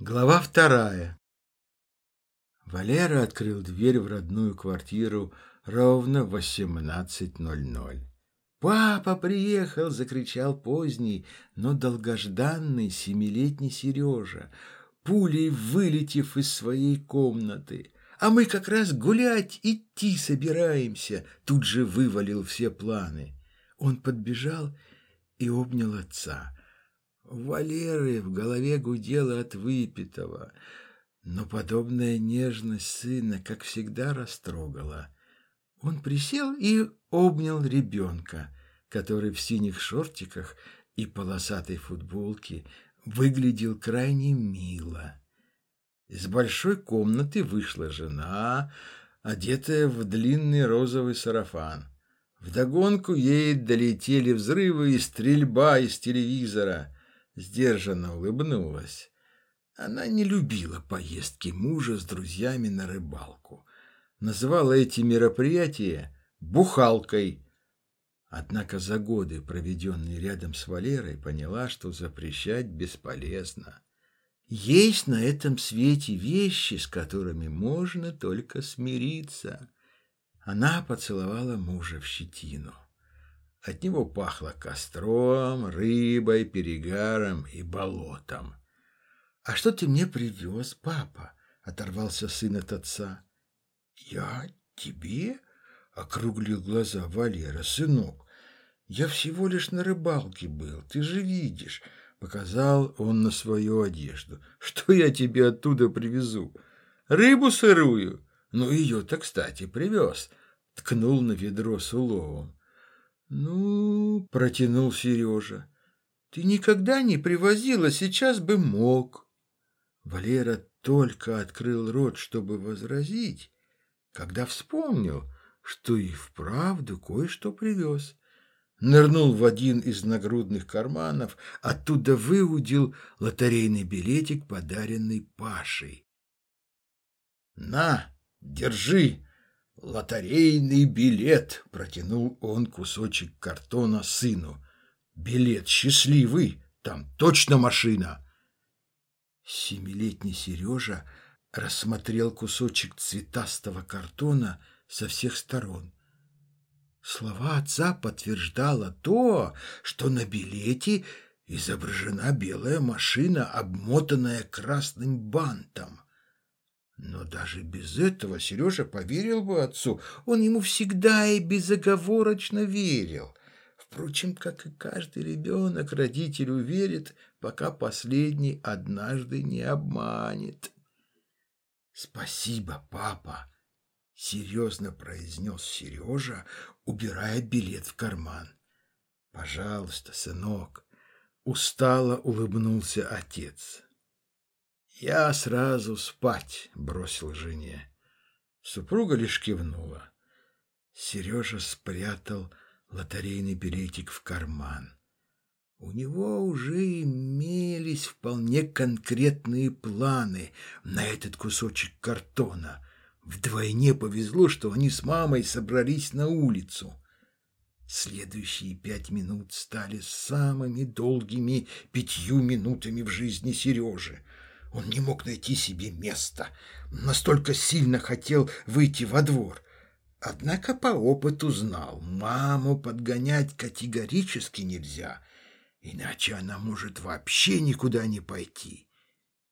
Глава вторая. Валера открыл дверь в родную квартиру ровно в 18.00. «Папа приехал!» — закричал поздний, но долгожданный семилетний Сережа, пулей вылетев из своей комнаты. «А мы как раз гулять, идти собираемся!» Тут же вывалил все планы. Он подбежал и обнял отца. Валеры в голове гудело от выпитого, но подобная нежность сына, как всегда, растрогала. Он присел и обнял ребенка, который в синих шортиках и полосатой футболке выглядел крайне мило. Из большой комнаты вышла жена, одетая в длинный розовый сарафан. Вдогонку ей долетели взрывы и стрельба из телевизора сдержанно улыбнулась. Она не любила поездки мужа с друзьями на рыбалку. Называла эти мероприятия «бухалкой». Однако за годы, проведенные рядом с Валерой, поняла, что запрещать бесполезно. Есть на этом свете вещи, с которыми можно только смириться. Она поцеловала мужа в щетину. От него пахло костром, рыбой, перегаром и болотом. «А что ты мне привез, папа?» — оторвался сын от отца. «Я тебе?» — округлил глаза Валера. «Сынок, я всего лишь на рыбалке был, ты же видишь». Показал он на свою одежду. «Что я тебе оттуда привезу? Рыбу сырую? Ну, ее-то, кстати, привез». Ткнул на ведро с уловом. «Ну, — протянул Сережа, — ты никогда не привозила, сейчас бы мог». Валера только открыл рот, чтобы возразить, когда вспомнил, что и вправду кое-что привез. Нырнул в один из нагрудных карманов, оттуда выудил лотерейный билетик, подаренный Пашей. «На, держи!» «Лотерейный билет!» — протянул он кусочек картона сыну. «Билет счастливый! Там точно машина!» Семилетний Сережа рассмотрел кусочек цветастого картона со всех сторон. Слова отца подтверждало то, что на билете изображена белая машина, обмотанная красным бантом. Но даже без этого Сережа поверил бы отцу. Он ему всегда и безоговорочно верил. Впрочем, как и каждый ребенок, родителю верит, пока последний однажды не обманет. «Спасибо, папа!» — серьезно произнес Сережа, убирая билет в карман. «Пожалуйста, сынок!» — устало улыбнулся отец. «Я сразу спать», — бросил жене. Супруга лишь кивнула. Сережа спрятал лотерейный билетик в карман. У него уже имелись вполне конкретные планы на этот кусочек картона. Вдвойне повезло, что они с мамой собрались на улицу. Следующие пять минут стали самыми долгими пятью минутами в жизни Сережи. Он не мог найти себе места, настолько сильно хотел выйти во двор. Однако по опыту знал, маму подгонять категорически нельзя, иначе она может вообще никуда не пойти.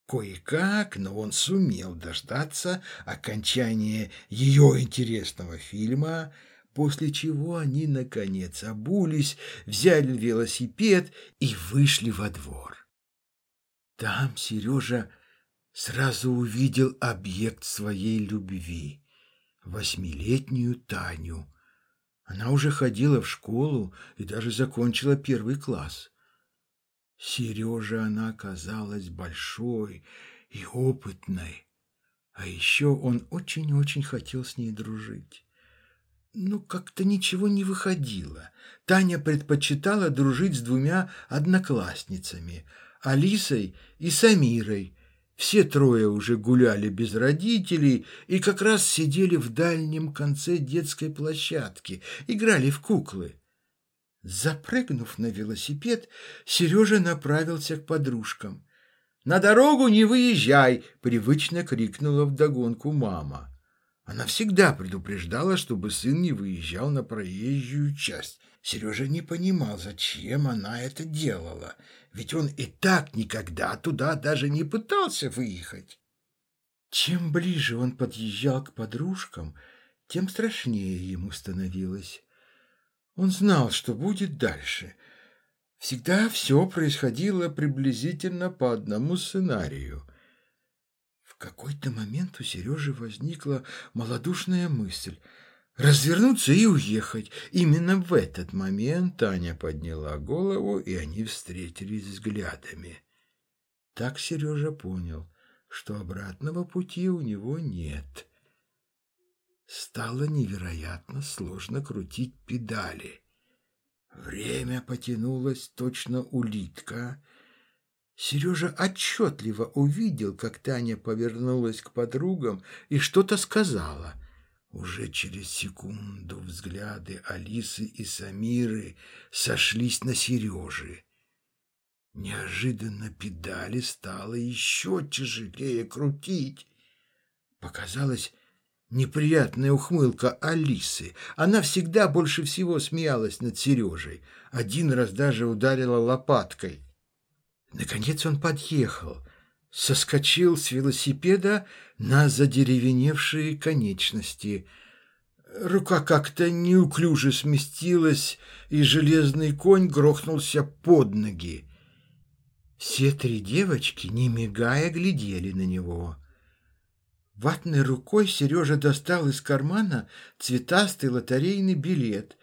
Кое-как, но он сумел дождаться окончания ее интересного фильма, после чего они, наконец, обулись, взяли велосипед и вышли во двор. Там Сережа сразу увидел объект своей любви — восьмилетнюю Таню. Она уже ходила в школу и даже закончила первый класс. Сережа она оказалась большой и опытной, а еще он очень-очень хотел с ней дружить. Но как-то ничего не выходило. Таня предпочитала дружить с двумя одноклассницами — Алисой и Самирой. Все трое уже гуляли без родителей и как раз сидели в дальнем конце детской площадки, играли в куклы. Запрыгнув на велосипед, Сережа направился к подружкам. На дорогу не выезжай!» — привычно крикнула вдогонку мама. Она всегда предупреждала, чтобы сын не выезжал на проезжую часть. Сережа не понимал, зачем она это делала, ведь он и так никогда туда даже не пытался выехать. Чем ближе он подъезжал к подружкам, тем страшнее ему становилось. Он знал, что будет дальше. Всегда все происходило приблизительно по одному сценарию — какой-то момент у Сережи возникла малодушная мысль развернуться и уехать. Именно в этот момент Таня подняла голову, и они встретились взглядами. Так Сережа понял, что обратного пути у него нет. Стало невероятно сложно крутить педали. Время потянулось точно улитка — Сережа отчетливо увидел, как Таня повернулась к подругам и что-то сказала. Уже через секунду взгляды Алисы и Самиры сошлись на Сереже. Неожиданно педали стало еще тяжелее крутить. Показалась неприятная ухмылка Алисы. Она всегда больше всего смеялась над Сережей. Один раз даже ударила лопаткой. Наконец он подъехал, соскочил с велосипеда на задеревеневшие конечности. Рука как-то неуклюже сместилась, и железный конь грохнулся под ноги. Все три девочки, не мигая, глядели на него. Ватной рукой Сережа достал из кармана цветастый лотерейный билет.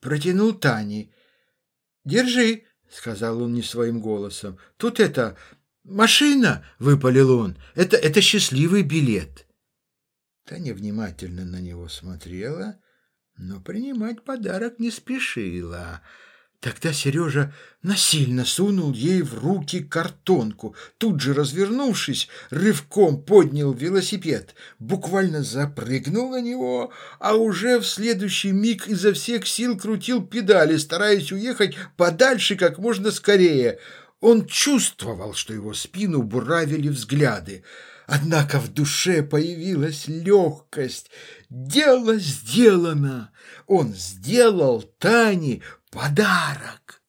Протянул Тане. «Держи!» — сказал он не своим голосом. «Тут это... машина!» — выпалил он. «Это, это счастливый билет!» Таня внимательно на него смотрела, но принимать подарок не спешила. Тогда Сережа насильно сунул ей в руки картонку. Тут же, развернувшись, рывком поднял велосипед, буквально запрыгнул на него, а уже в следующий миг изо всех сил крутил педали, стараясь уехать подальше как можно скорее. Он чувствовал, что его спину буравили взгляды. Однако в душе появилась легкость. Дело сделано. Он сделал Тане подарок.